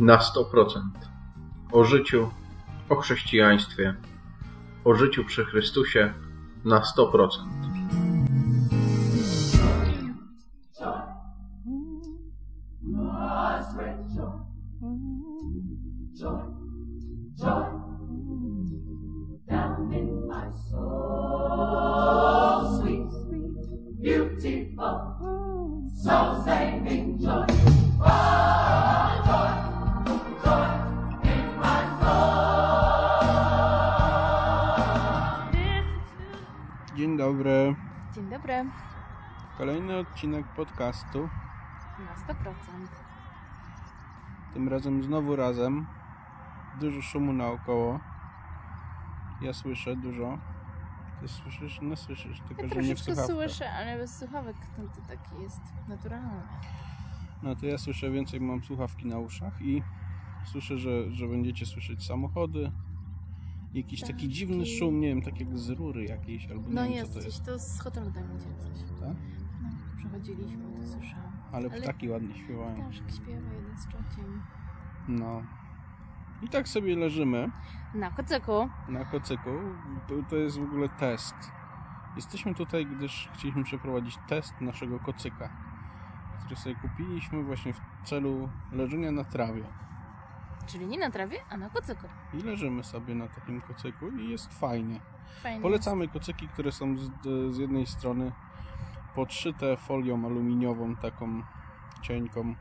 na 100%. O życiu, o chrześcijaństwie, o życiu przy Chrystusie na 100%. down dobry. Dzień dobry. Kolejny odcinek podcastu. Na 100%. Tym razem znowu razem. Dużo szumu naokoło. Ja słyszę dużo. Ty słyszysz? No słyszysz, tylko Ja że nie w słuchawkach. słyszę, ale bez słuchawek to, to taki jest naturalny. No to ja słyszę więcej, mam słuchawki na uszach i słyszę, że, że będziecie słyszeć samochody. Jakiś taki Ptaszki. dziwny szum, nie wiem, tak jak z rury jakiejś, albo No nie wiem jest co to gdzieś, jest. to z hotelu tam idzie coś. Tak? No, przechodziliśmy, to słyszałam. Ale Ale- ptaki ładnie śpiewają. Ptaszek śpiewa jeden z trzecim. No. I tak sobie leżymy. Na kocyku. na kocyku. To, to jest w ogóle test. Jesteśmy tutaj, gdyż chcieliśmy przeprowadzić test naszego kocyka, który sobie kupiliśmy właśnie w celu leżenia na trawie. Czyli nie na trawie, a na kocyku. I leżymy sobie na takim kocyku i jest fajnie. Fajnie Polecamy kocyki, które są z, z jednej strony podszyte folią aluminiową, taką cienką.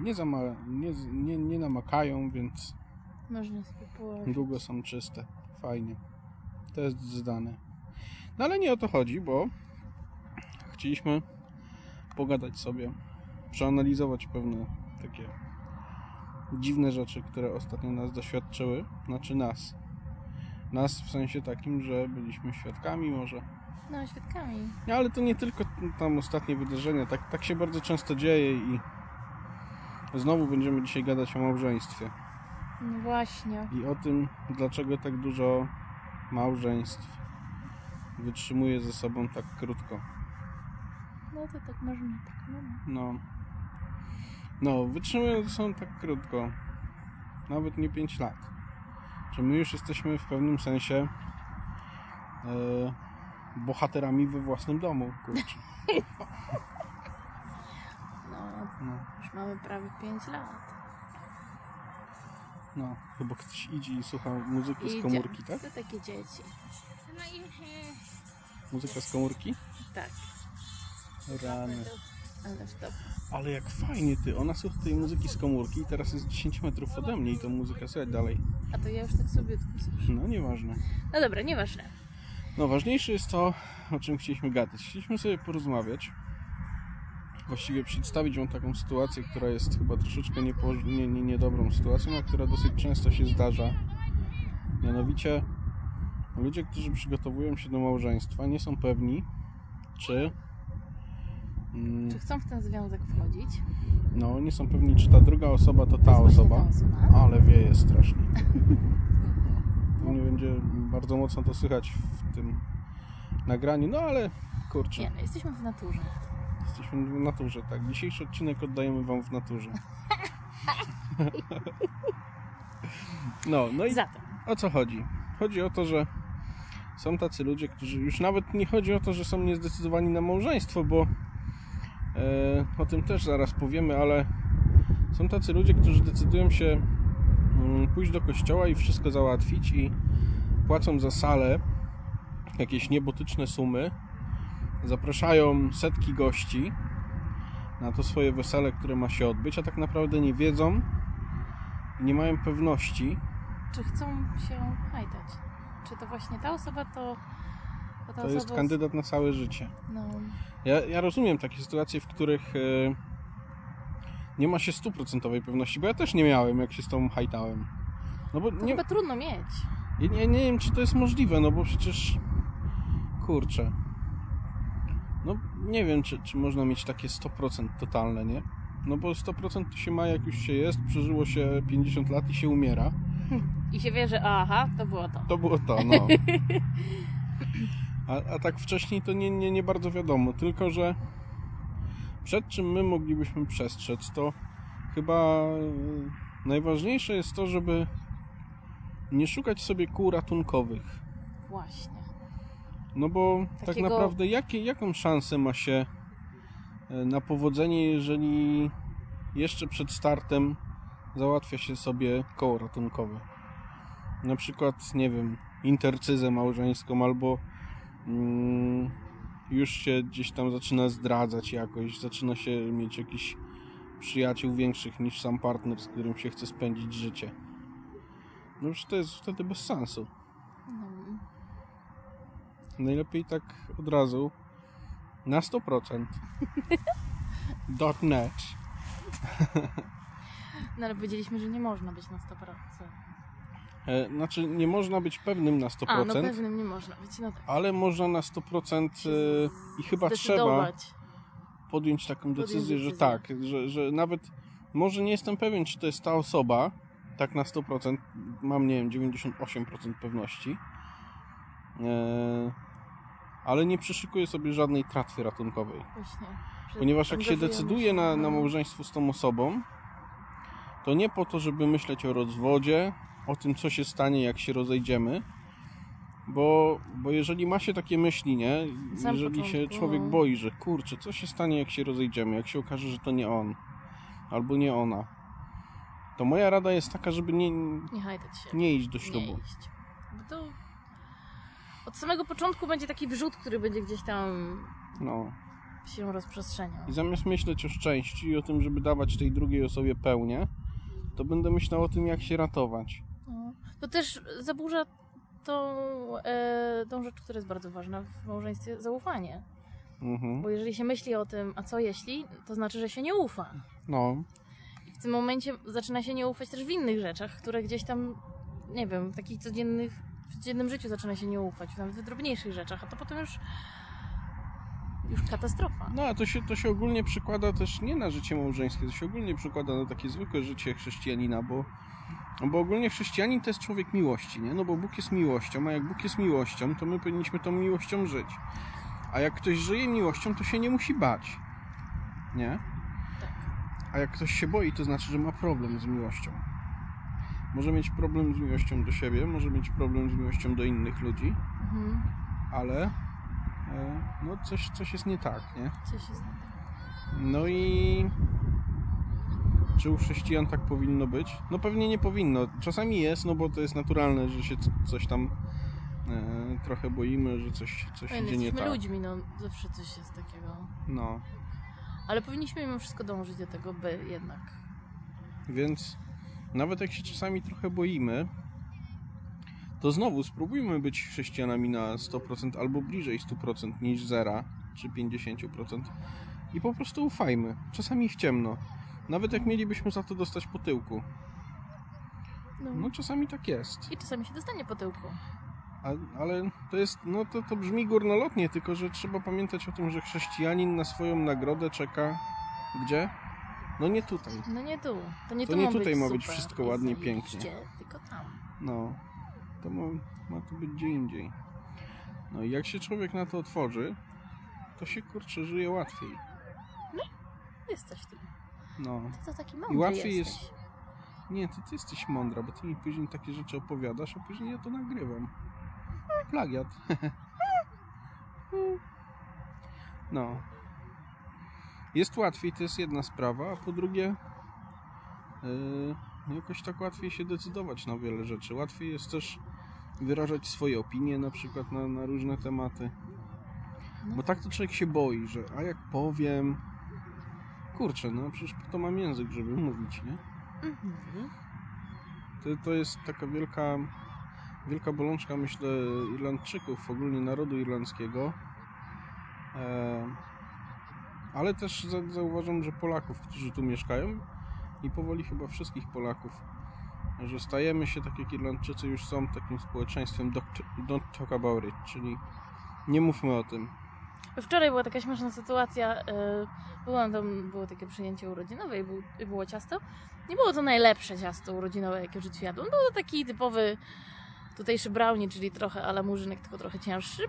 Nie, zama, nie, nie, nie namakają, więc Jest. Można sobie położyć. Długo są czyste. Fajnie. Test zdany. No ale nie o to chodzi, bo chcieliśmy pogadać sobie, przeanalizować pewne takie dziwne rzeczy, które ostatnio nas doświadczyły. Znaczy nas. Nas w sensie takim, że byliśmy świadkami może. No, świadkami. No, ale to nie tylko tam ostatnie wydarzenia. Tak, tak się bardzo często dzieje i znowu będziemy dzisiaj gadać o małżeństwie. No właśnie. i o tym, dlaczego tak dużo małżeństw wytrzymuje ze sobą tak krótko. No to tak można, tak mamy. No, no wytrzymują ze sobą tak krótko, nawet nie 5 lat. Że my już jesteśmy w pewnym sensie e, bohaterami we własnym domu, kurczę. No, No, już mamy prawie 5 lat. no, chyba ktoś idzie i słucha muzyki z komórki, tak? To takie dzieci. Muzyka z komórki? Tak. Rany. Ale jak fajnie ty, ona słucha tej muzyki z komórki i teraz jest 10 metrów ode mnie i tą muzykę słychać dalej. A to ja już tak sobie słyszę. No nieważne. No dobra, nieważne. No ważniejsze jest to, o czym chcieliśmy gadać. Chcieliśmy sobie porozmawiać. Właściwie przedstawić wam taką sytuację, która jest chyba troszeczkę niepo- nie, nie, niedobrą sytuacją, a która dosyć często się zdarza. Mianowicie ludzie, którzy przygotowują się do małżeństwa, nie są pewni, czy Czy chcą w ten związek wchodzić? no, nie są pewni, czy ta druga osoba to ta To osoba. ta osoba. Ale wieje strasznie. Pewnie będzie bardzo mocno to słychać w tym nagraniu, no ale kurczę, Nie, no jesteśmy w naturze. jesteśmy w naturze, tak. Dzisiejszy odcinek oddajemy Wam w naturze. No, no i Zatem, o co chodzi? Chodzi o to, że są tacy ludzie, którzy już nawet nie chodzi o to, że są niezdecydowani na małżeństwo, bo o tym też zaraz powiemy, ale są tacy ludzie, którzy decydują się mm, pójść do kościoła i wszystko załatwić i płacą za salę jakieś niebotyczne sumy, zapraszają setki gości na to swoje wesele, które ma się odbyć, a tak naprawdę nie wiedzą i nie mają pewności, czy chcą się hajtać? Czy to właśnie ta osoba to... To, jest osoba kandydat na całe życie. No, Ja, ja rozumiem takie sytuacje, w których e, nie ma się stuprocentowej pewności, bo ja też nie miałem, jak się z tą hajtałem. No bo to nie, chyba trudno mieć. ja nie, nie wiem, czy to jest możliwe, no bo przecież kurczę. No nie wiem, czy, czy można mieć takie 100% totalne, nie? No bo 100% to się ma, jak już się jest, przeżyło się 50 lat i się umiera. I się wie, że aha, to było to. To było to, no. A, a tak wcześniej to nie, nie, nie bardzo wiadomo, tylko że przed czym my moglibyśmy przestrzec, to chyba najważniejsze jest to, żeby nie szukać sobie kół ratunkowych. Właśnie. No bo tak Takiego- naprawdę jakie, jaką szansę ma się e, na powodzenie, jeżeli jeszcze przed startem załatwia się sobie koło ratunkowe? Na przykład, nie wiem, intercyzę małżeńską albo już się gdzieś tam zaczyna zdradzać jakoś, zaczyna się mieć jakiś przyjaciół większych niż sam partner, z którym się chce spędzić życie. No już to jest wtedy bez sensu. No. Najlepiej tak od razu na 100%. .net no ale powiedzieliśmy, że nie można być na 100%. E, Znaczy nie można być pewnym na 100%, A, no pewnym nie można być. No tak. ale można na 100% e, i chyba trzeba podjąć taką Podjąć decyzję, że decyzję. tak, że, że nawet może nie jestem pewien, czy to jest ta osoba, tak na 100%, mam nie wiem, 98% pewności, e, ale nie przyszykuję sobie żadnej tratwy ratunkowej. Właśnie. Że Ponieważ jak się decyduje na, na no. małżeństwo z tą osobą, to nie po to, żeby myśleć o rozwodzie, o tym, co się stanie, jak się rozejdziemy, bo, bo jeżeli ma się takie myśli, nie? Sam Jeżeli się człowiek no. boi, że kurczę, co się stanie, jak się rozejdziemy, jak się okaże, że to nie on, albo nie ona, to moja rada jest taka, żeby nie, Nie nie iść do Nie ślubu. iść. Bo to od samego początku będzie taki wrzut, który będzie gdzieś tam No. się rozprzestrzeniał. I zamiast myśleć o szczęściu i o tym, żeby dawać tej drugiej osobie pełnię, to będę myślał o tym, jak się ratować. No. To też zaburza tą, e, tą rzecz, która jest bardzo ważna w małżeństwie, zaufanie. Mhm. Bo jeżeli się myśli o tym, a co jeśli, to znaczy, że się nie ufa. No, I w tym momencie zaczyna się nie ufać też w innych rzeczach, które gdzieś tam, nie wiem, w takich codziennych, w codziennym życiu zaczyna się nie ufać, nawet w drobniejszych rzeczach, a to potem już już katastrofa. No, a to się, to się ogólnie przykłada też nie na życie małżeńskie, to się ogólnie przykłada na takie zwykłe życie chrześcijanina, bo, bo ogólnie chrześcijanin to jest człowiek miłości, nie? No bo Bóg jest miłością, a jak Bóg jest miłością, to my powinniśmy tą miłością żyć. A jak ktoś żyje miłością, to się nie musi bać, nie? A jak ktoś się boi, to znaczy, że ma problem z miłością. Może mieć problem z miłością do siebie, może mieć problem z miłością do innych ludzi, Mhm. ale e, no coś, coś jest nie tak, nie? Coś jest nie tak. No i czy u chrześcijan tak powinno być? No pewnie nie powinno. Czasami jest, no bo to jest naturalne, że się coś tam e, trochę boimy, że coś, coś No, idzie nie jesteśmy tak. ludźmi, no zawsze coś jest takiego. No, Ale powinniśmy mimo wszystko dążyć do tego, by jednak. więc nawet jak się czasami trochę boimy, to znowu spróbujmy być chrześcijanami na 100% albo bliżej 100% niż 0 czy 50% i po prostu ufajmy. Czasami w ciemno. Nawet jak mielibyśmy za to dostać po tyłku. No. No czasami tak jest. I czasami się dostanie po tyłku. A, ale to jest, no to, to brzmi górnolotnie, tylko że trzeba pamiętać o tym, że chrześcijanin na swoją nagrodę czeka gdzie? No nie tutaj. No nie tu. To nie To tu nie ma tutaj ma być wszystko ładnie, pięknie. Tylko tam. No, to ma, ma to być gdzie indziej. No i jak się człowiek na to otworzy, to się kurczę żyje łatwiej. Jest coś w tym. No. Ty to taki mądry I łatwiej jesteś. jest- Nie, to ty jesteś mądra, bo ty mi później takie rzeczy opowiadasz, a później ja to nagrywam. Plagiat. No. Jest łatwiej, to jest jedna sprawa, a po drugie yy, jakoś tak łatwiej się decydować na wiele rzeczy. Łatwiej jest też wyrażać swoje opinie na przykład na, na różne tematy. Bo tak to człowiek się boi, że a jak powiem... Kurczę, no przecież po to mam język, żeby mówić, nie? Mhm. To, to jest taka wielka, wielka bolączka, myślę, Irlandczyków, ogólnie narodu irlandzkiego. E, ale też za, zauważam, że Polaków, którzy tu mieszkają i powoli chyba wszystkich Polaków, że stajemy się, tak jak Irlandczycy już są, takim społeczeństwem don't, don't talk about it, czyli nie mówmy o tym. Wczoraj była taka śmieszna sytuacja. y, Byłam tam, było takie przyjęcie urodzinowe i był, i było ciasto. Nie było to najlepsze ciasto urodzinowe, jakie w życiu jadłam. Był to taki typowy tutejszy brownie, czyli trochę ala murzynek, tylko trochę cięższy.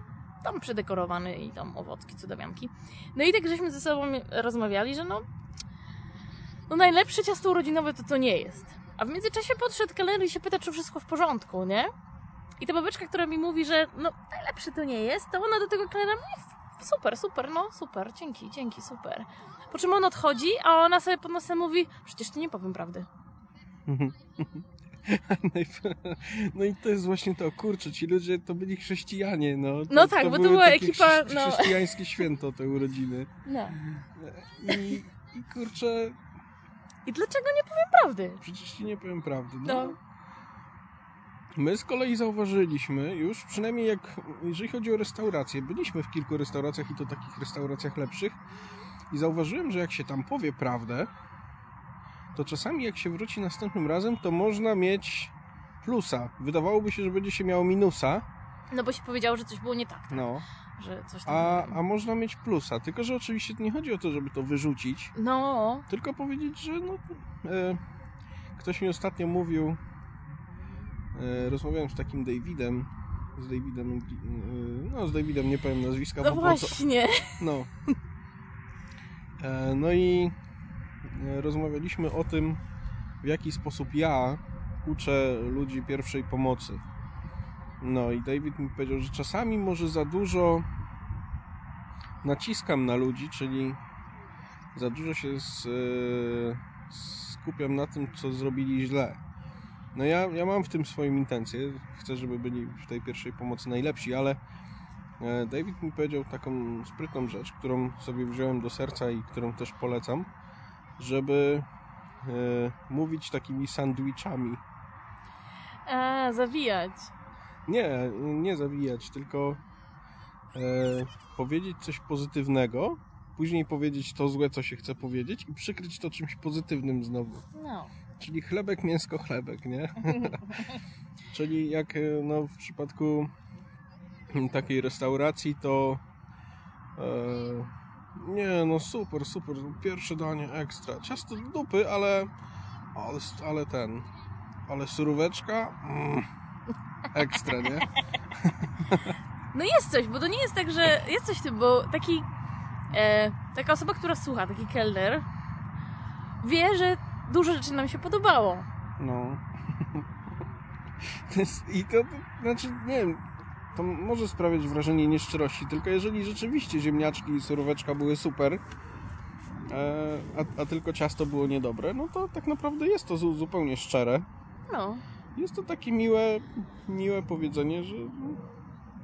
Tam przedekorowany i tam owocki, cudawianki. No i tak żeśmy ze sobą rozmawiali, że no, no najlepsze ciasto urodzinowe to to nie jest. A w międzyczasie podszedł kelner i się pyta, czy wszystko w porządku, nie? I ta babeczka, która mi mówi, że no najlepszy to nie jest, to ona do tego kelnera mówi, super, super, no super, dzięki, dzięki, super. Po czym on odchodzi, a ona sobie pod nosem mówi, przecież ty nie powiem prawdy. No i to jest właśnie to, kurczę, ci ludzie to byli chrześcijanie, no. To, No tak, bo to była ekipa, chrze- no. Chrześcijańskie święto, te urodziny. No. I, I kurczę, I dlaczego nie powiem prawdy? przecież ci nie powiem prawdy. No. No. My z kolei zauważyliśmy już, przynajmniej jak, jeżeli chodzi o restauracje, byliśmy w kilku restauracjach i to takich restauracjach lepszych i zauważyłem, że jak się tam powie prawdę, to czasami jak się wróci następnym razem, to można mieć plusa. Wydawałoby się, że będzie się miało minusa, No bo się powiedziało, że coś było nie tak, no, że coś tam... a, a można mieć plusa. Tylko, że oczywiście nie chodzi o to, żeby to wyrzucić, No, tylko powiedzieć, że no, e, ktoś mi ostatnio mówił, rozmawiałem z takim Davidem, z Davidem, e, no z Davidem nie powiem nazwiska, no bo po co, właśnie. no. E, no i e, rozmawialiśmy o tym, w jaki sposób ja uczę ludzi pierwszej pomocy. No i David mi powiedział, że czasami może za dużo naciskam na ludzi, czyli za dużo się z, e, skupiam na tym, co zrobili źle. No ja, ja mam w tym swoją intencję. Chcę, żeby byli w tej pierwszej pomocy najlepsi, ale e, David mi powiedział taką sprytną rzecz, którą sobie wziąłem do serca i którą też polecam, żeby e, mówić takimi sandwichami. A, zawijać. Nie, nie zawijać, tylko e, powiedzieć coś pozytywnego, później powiedzieć to złe, co się chce powiedzieć i przykryć to czymś pozytywnym znowu. No. Czyli chlebek, mięsko, chlebek, nie? Czyli jak e, no, w przypadku takiej restauracji, to e, nie, no super, super, pierwsze danie ekstra. Ciasto do dupy, ale, ale, ale ten, ale suróweczka mm, ekstra, nie? No jest coś, bo to nie jest tak, że jest coś w tym, bo taki e, taka osoba, która słucha, taki kelner wie, że dużo rzeczy nam się podobało. No. I to, znaczy, nie wiem, to może sprawiać wrażenie nieszczerości, tylko jeżeli rzeczywiście ziemniaczki i suróweczka były super, e, a, a tylko ciasto było niedobre, no to tak naprawdę jest to zu- zupełnie szczere. No. Jest to takie miłe, miłe powiedzenie, że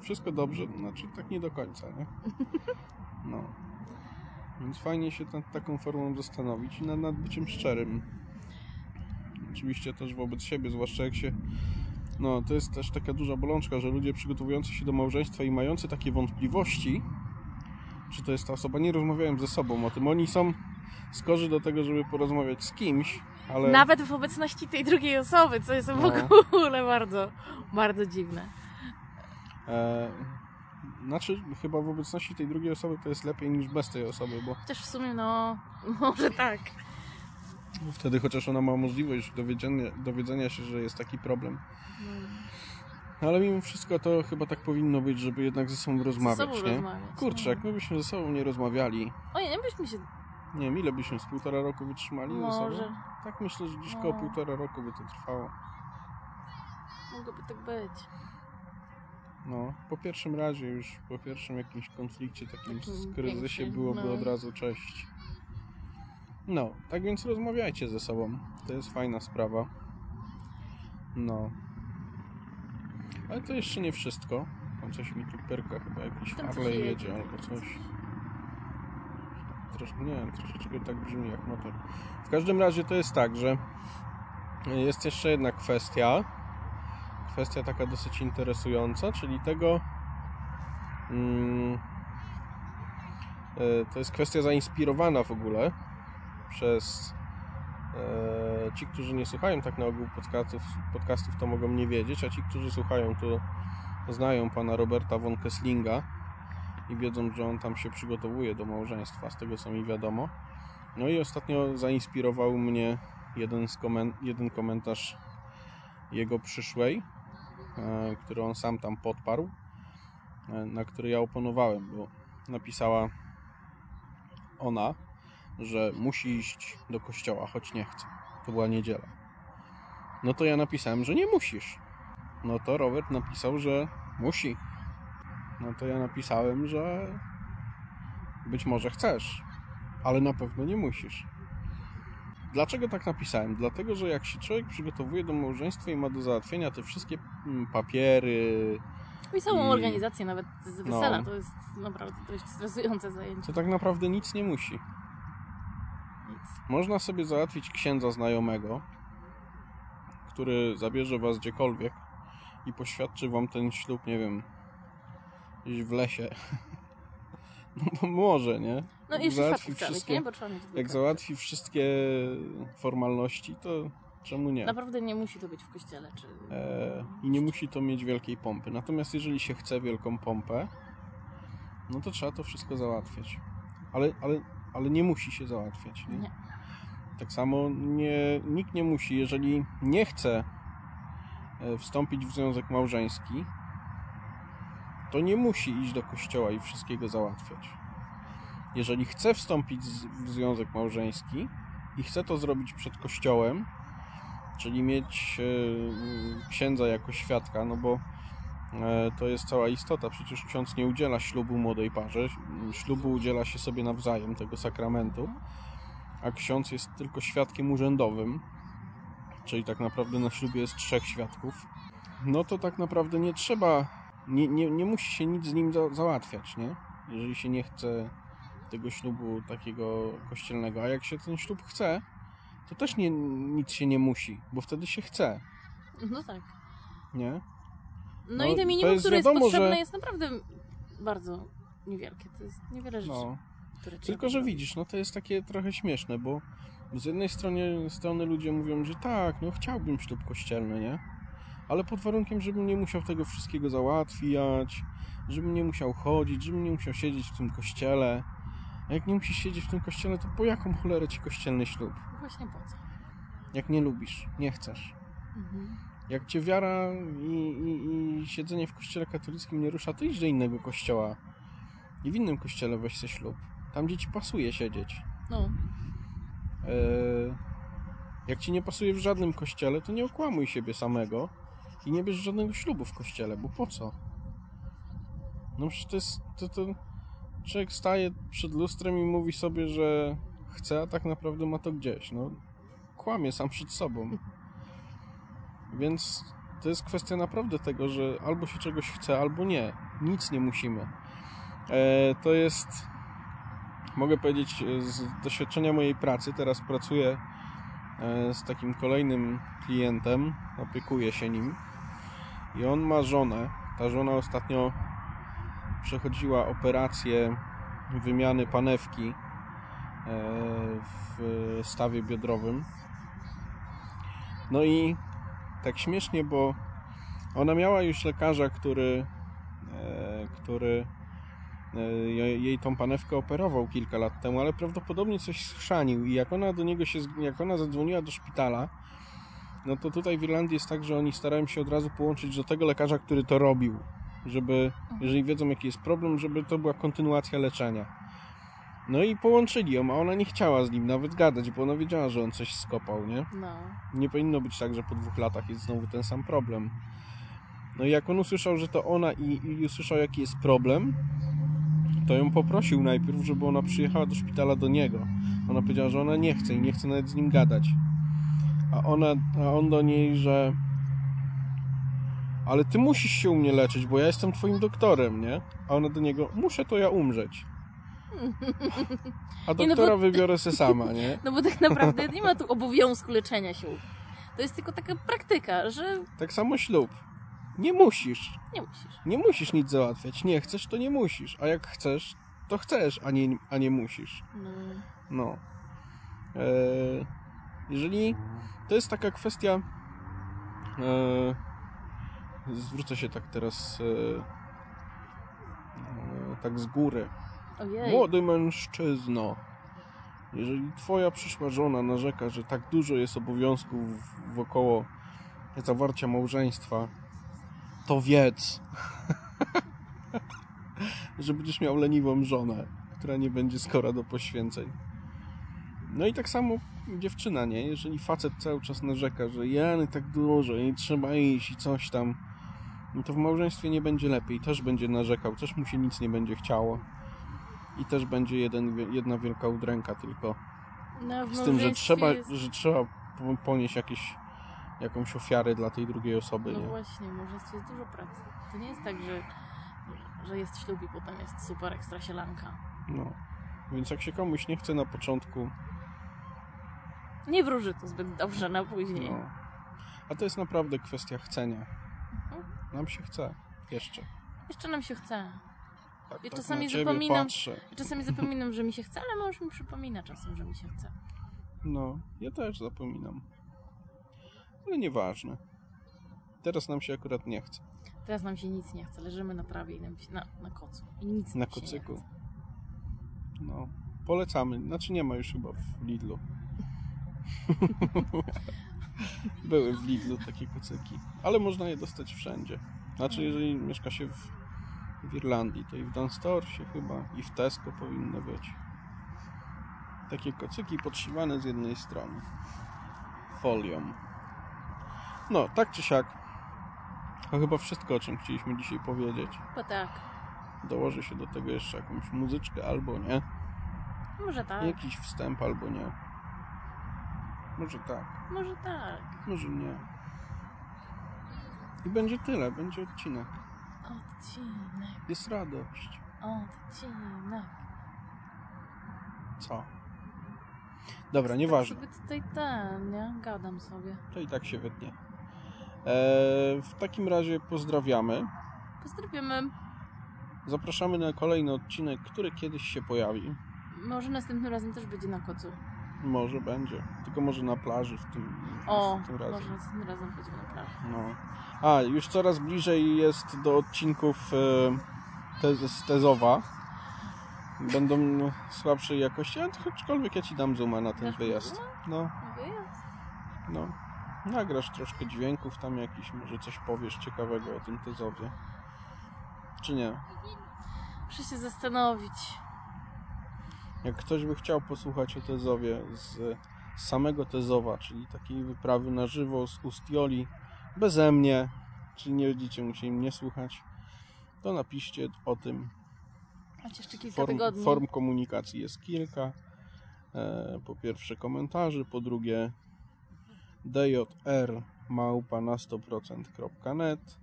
wszystko dobrze, znaczy tak nie do końca, nie? No. Więc fajnie się nad taką formą zastanowić i nad, nad byciem szczerym. Oczywiście też wobec siebie, zwłaszcza jak się. No, to jest też taka duża bolączka, że ludzie przygotowujący się do małżeństwa i mający takie wątpliwości, czy to jest ta osoba, nie rozmawiają ze sobą o tym. Oni są skorzy do tego, żeby porozmawiać z kimś, ale. Nawet w obecności tej drugiej osoby, co jest w No. ogóle bardzo, bardzo dziwne. E, znaczy, chyba w obecności tej drugiej osoby to jest lepiej niż bez tej osoby, bo Chociaż w sumie, no, może tak. wtedy chociaż ona ma możliwość dowiedzenia, dowiedzenia się, że jest taki problem. Ale mimo wszystko to chyba tak powinno być, żeby jednak ze sobą rozmawiać, sobą nie? rozmawiać, Kurczę, no. jak my byśmy ze sobą nie rozmawiali, Oj, nie byśmy się... nie wiem, ile byśmy z półtora roku wytrzymali ze sobą? Może. Tak myślę, że gdzieś No. koło półtora roku by to trwało. Mogłoby tak być. No, po pierwszym razie już, po pierwszym jakimś konflikcie takim Takim z kryzysie większym, byłoby no. od razu cześć. No, tak więc rozmawiajcie ze sobą. To jest fajna sprawa. No. Ale to jeszcze nie wszystko. Tam coś mi tu perka, chyba jakiś Tam coś Harley jedzie jedzie albo coś. Trosz, nie, troszeczkę tak brzmi jak motor. W każdym razie to jest tak, że jest jeszcze jedna kwestia. Kwestia taka dosyć interesująca, czyli tego. Mm, e, to jest kwestia zainspirowana w ogóle przez e, ci, którzy nie słuchają tak na ogół podcastów, podcastów, to mogą nie wiedzieć, a ci, którzy słuchają, to znają pana Roberta von Kesslinga i wiedzą, że on tam się przygotowuje do małżeństwa, z tego co mi wiadomo. No i ostatnio zainspirował mnie jeden, z komen- jeden komentarz jego przyszłej, który on sam tam podparł, e, na który ja oponowałem, bo napisała ona, że musi iść do kościoła, choć nie chce. To była niedziela. No to ja napisałem, że nie musisz. No to Robert napisał, że musi. No to ja napisałem, że być może chcesz, ale na pewno nie musisz. Dlaczego tak napisałem? Dlatego, że jak się człowiek przygotowuje do małżeństwa i ma do załatwienia te wszystkie papiery, I całą I- organizację nawet z wesela, No. to jest naprawdę dość stresujące zajęcie. to tak naprawdę nic nie musi. Nic. Można sobie załatwić księdza znajomego, który zabierze was gdziekolwiek i poświadczy wam ten ślub, nie wiem, gdzieś w lesie. No bo może, nie? No i jeszcze Załatwi wszystkie- nie? Bo. Jak załatwi wszystkie formalności, to czemu nie? Naprawdę nie musi to być w kościele, czy... E, I nie musi to mieć wielkiej pompy. Natomiast jeżeli się chce wielką pompę, no to trzeba to wszystko załatwiać. Ale, ale, ale nie musi się załatwiać. Nie? Nie. Tak samo nie, nikt nie musi, jeżeli nie chce e, wstąpić w związek małżeński, to nie musi iść do kościoła i wszystkiego załatwiać. Jeżeli chce wstąpić w związek małżeński i chce to zrobić przed kościołem, czyli mieć e, księdza jako świadka, no bo e, to jest cała istota. Przecież ksiądz nie udziela ślubu młodej parze, ślubu udziela się sobie nawzajem tego sakramentu, a ksiądz jest tylko świadkiem urzędowym, czyli tak naprawdę na ślubie jest trzech świadków. No to tak naprawdę nie trzeba, nie, nie, nie musi się nic z nim za, załatwiać, nie? Jeżeli się nie chce tego ślubu takiego kościelnego, a jak się ten ślub chce, to też nie, nic się nie musi, bo wtedy się chce, No tak. nie? No, No, i to te minimum, jest które jest wiadomo, potrzebne, że- jest naprawdę bardzo niewielkie. To jest niewiele rzeczy, No. Tylko, że widzisz, no to jest takie trochę śmieszne, bo z jednej strony, strony ludzie mówią, że tak, no chciałbym ślub kościelny, nie? Ale pod warunkiem, żebym nie musiał tego wszystkiego załatwiać, żebym nie musiał chodzić, żebym nie musiał siedzieć w tym kościele. Jak nie musisz siedzieć w tym kościele, to po jaką cholerę ci kościelny ślub? Właśnie po co? Jak nie lubisz, nie chcesz. Mhm. Jak cię wiara i, i, i siedzenie w kościele katolickim nie rusza, to idź do innego kościoła. I w innym kościele weź sobie ślub. Tam, gdzie ci pasuje siedzieć. No, Eee, Jak ci nie pasuje w żadnym kościele, to nie okłamuj siebie samego i nie bierz żadnego ślubu w kościele, bo po co? No przecież to jest. To, to człowiek staje przed lustrem i mówi sobie, że chce, a tak naprawdę ma to gdzieś. No, kłamie sam przed sobą. Więc to jest kwestia naprawdę tego, że albo się czegoś chce, albo nie. Nic nie musimy. Eee, to jest mogę powiedzieć e, z doświadczenia mojej pracy, teraz pracuję e, z takim kolejnym klientem, opiekuję się nim i on ma żonę. Ta żona ostatnio przechodziła operację wymiany panewki e, w stawie biodrowym. No i tak śmiesznie, bo ona miała już lekarza, który, e, który E, jej tą panewkę operował kilka lat temu, ale prawdopodobnie coś schrzanił i jak ona do niego się, jak ona zadzwoniła do szpitala, no to tutaj w Irlandii jest tak, że oni starają się od razu połączyć do tego lekarza, który to robił, żeby, jeżeli wiedzą jaki jest problem, żeby to była kontynuacja leczenia. No i połączyli ją, a ona nie chciała z nim nawet gadać, bo ona wiedziała, że on coś skopał, nie? no. Nie powinno być tak, że po dwóch latach jest znowu ten sam problem. No i jak on usłyszał, że to ona i, i usłyszał, jaki jest problem, to ją poprosił najpierw, żeby ona przyjechała do szpitala do niego. Ona powiedziała, że ona nie chce i nie chce nawet z nim gadać. A, ona, a on do niej, że ale ty musisz się u mnie leczyć, bo ja jestem twoim doktorem, nie? A ona do niego, muszę to ja umrzeć. A Nie, no bo- doktora wybiorę se sama, nie? No bo tak naprawdę nie ma tu obowiązku leczenia się. To jest tylko taka praktyka, że Tak samo ślub. Nie musisz. nie musisz. Nie musisz nic załatwiać. Nie chcesz, to nie musisz. A jak chcesz, to chcesz, a nie, a nie musisz. No. No. Eee, jeżeli to jest taka kwestia. Eee, zwrócę się tak teraz. Eee, eee, tak z góry. Ojej. Młody mężczyzno. Jeżeli twoja przyszła żona narzeka, że tak dużo jest obowiązków wokoło zawarcia małżeństwa, to wiedz, że będziesz miał leniwą żonę, która nie będzie skora do poświęceń. No i tak samo dziewczyna, nie? Jeżeli facet cały czas narzeka, że jany tak dużo i trzeba iść i coś tam, no to w małżeństwie nie będzie lepiej. Też będzie narzekał, też mu się nic nie będzie chciało. I też będzie jeden, jedna wielka udręka tylko. No, w Z tym, że trzeba, jest... że trzeba po- ponieść jakieś, jakąś ofiarę dla tej drugiej osoby, No nie? właśnie, w małżeństwie jest dużo pracy. To nie jest tak, że, że jest ślub i potem jest super ekstra sielanka. No. Więc jak się komuś nie chce na początku, Nie wróży to zbyt dobrze na później. no. A to jest naprawdę kwestia chcenia. Nam się chce. Jeszcze. Jeszcze nam się chce. Tak, I tak czasami zapominam- patrzę. Czasami zapominam, że mi się chce, ale mąż mi przypomina czasem, że mi się chce. No, ja też zapominam. Ale nieważne. Teraz nam się akurat nie chce. Teraz nam się nic nie chce. Leżymy na trawie i nam się, na, na kocu. I nic Na kocyku. No, polecamy. Znaczy nie ma już chyba w Lidlu. Były w Lidlu takie kocyki. Ale można je dostać wszędzie. Znaczy, jeżeli mieszka się w, w Irlandii, to i w Dunstorsie chyba, i w Tesco powinny być. Takie kocyki podszywane z jednej strony. Folią. No, tak czy siak. To chyba wszystko, o czym chcieliśmy dzisiaj powiedzieć. Chyba tak. Dołoży się do tego jeszcze jakąś muzyczkę albo nie. Może tak. Jakiś wstęp albo nie. Może tak, Może tak. może nie. I będzie tyle, będzie odcinek. Odcinek. Jest radość. Odcinek. Co? Dobra, Tak nieważne. sobie tutaj ten, nie? Gadam sobie. To i tak się wytnie. Eee, w takim razie pozdrawiamy. Pozdrawiamy. Zapraszamy na kolejny odcinek, który kiedyś się pojawi. Może następnym razem też będzie na kocu. Może będzie. Tylko może na plaży w tym, O, w tym razem. może następnym razem będziemy na plaży. No. A, już coraz bliżej jest do odcinków e, te, z Tezowa. Będą słabszej jakości, aczkolwiek ja ci dam zooma na ten Dasz wyjazd. No, Wyjazd. no. Nagrasz troszkę dźwięków tam jakiś, może coś powiesz ciekawego o tym Tezowie. Czy nie? Muszę się zastanowić. Jak ktoś by chciał posłuchać o Tezowie z, samego Tezowa, czyli takiej wyprawy na żywo z Ustioli, beze mnie, czyli nie będziecie musieli mnie słuchać, to napiszcie o tym. Kilka Form, tygodni. form komunikacji jest kilka. E, po pierwsze komentarzy, po drugie djr małpa na 100%.net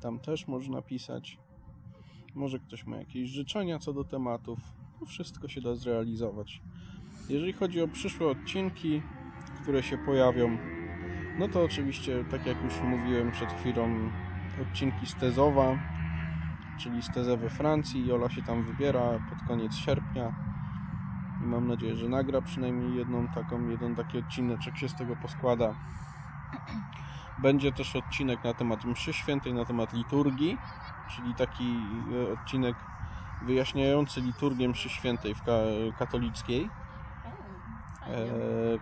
tam też można pisać. Może ktoś ma jakieś życzenia co do tematów. To wszystko się da zrealizować. Jeżeli chodzi o przyszłe odcinki, które się pojawią, no to oczywiście, tak jak już mówiłem przed chwilą, odcinki z Tezowa, czyli z we Francji. Jola się tam wybiera pod koniec sierpnia. I mam nadzieję, że nagra przynajmniej jedną taką, jeden taki odcineczek się z tego poskłada. Będzie też odcinek na temat mszy świętej, na temat liturgii, czyli taki e, odcinek wyjaśniający liturgię mszy świętej w ka- katolickiej, e,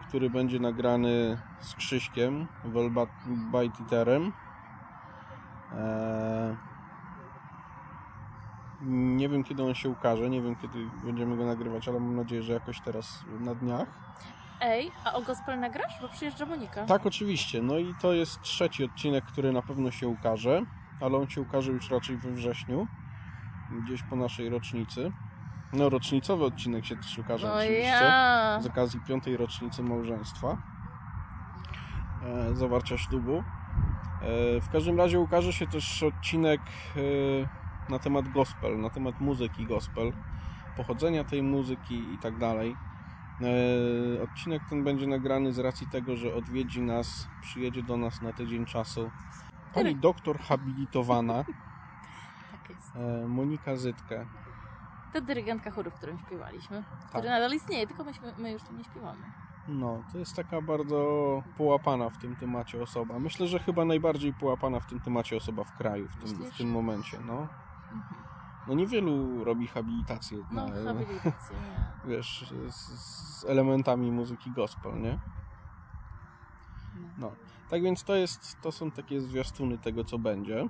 który będzie nagrany z Krzyśkiem Wolbajtiterem. E, nie wiem kiedy on się ukaże, nie wiem kiedy będziemy go nagrywać, ale mam nadzieję, że jakoś teraz na dniach. Ej, a o gospel nagrasz? Bo przyjeżdża Monika. Tak, oczywiście. No i to jest trzeci odcinek, który na pewno się ukaże, ale on się ukaże już raczej we wrześniu, gdzieś po naszej rocznicy. No, rocznicowy odcinek się też ukaże No oczywiście. ja. z okazji piątej rocznicy małżeństwa, e, zawarcia ślubu. E, w każdym razie ukaże się też odcinek e, na temat gospel, na temat muzyki gospel, pochodzenia tej muzyki i tak dalej. E, odcinek ten będzie nagrany z racji tego, że odwiedzi nas, przyjedzie do nas na tydzień czasu pani doktor habilitowana Tak jest. e, Monika Zytkę. To dyrygentka chóru, w którym śpiewaliśmy. Który Tak. nadal istnieje, tylko myśmy, my już tu nie śpiewamy. No, to jest taka bardzo połapana w tym temacie osoba. Myślę, że chyba najbardziej połapana w tym temacie osoba w kraju w tym, w tym momencie, no. Mhm. No niewielu robi habilitację No, na, habilitację. nie. wiesz, z, z elementami muzyki gospel, nie? No. No. Tak więc to jest, to są takie zwiastuny tego, co będzie.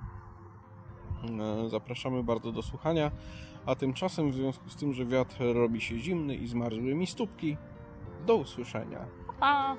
E, Zapraszamy bardzo do słuchania. A tymczasem w związku z tym, że wiatr robi się zimny i zmarzły mi stópki, Do usłyszenia. Pa!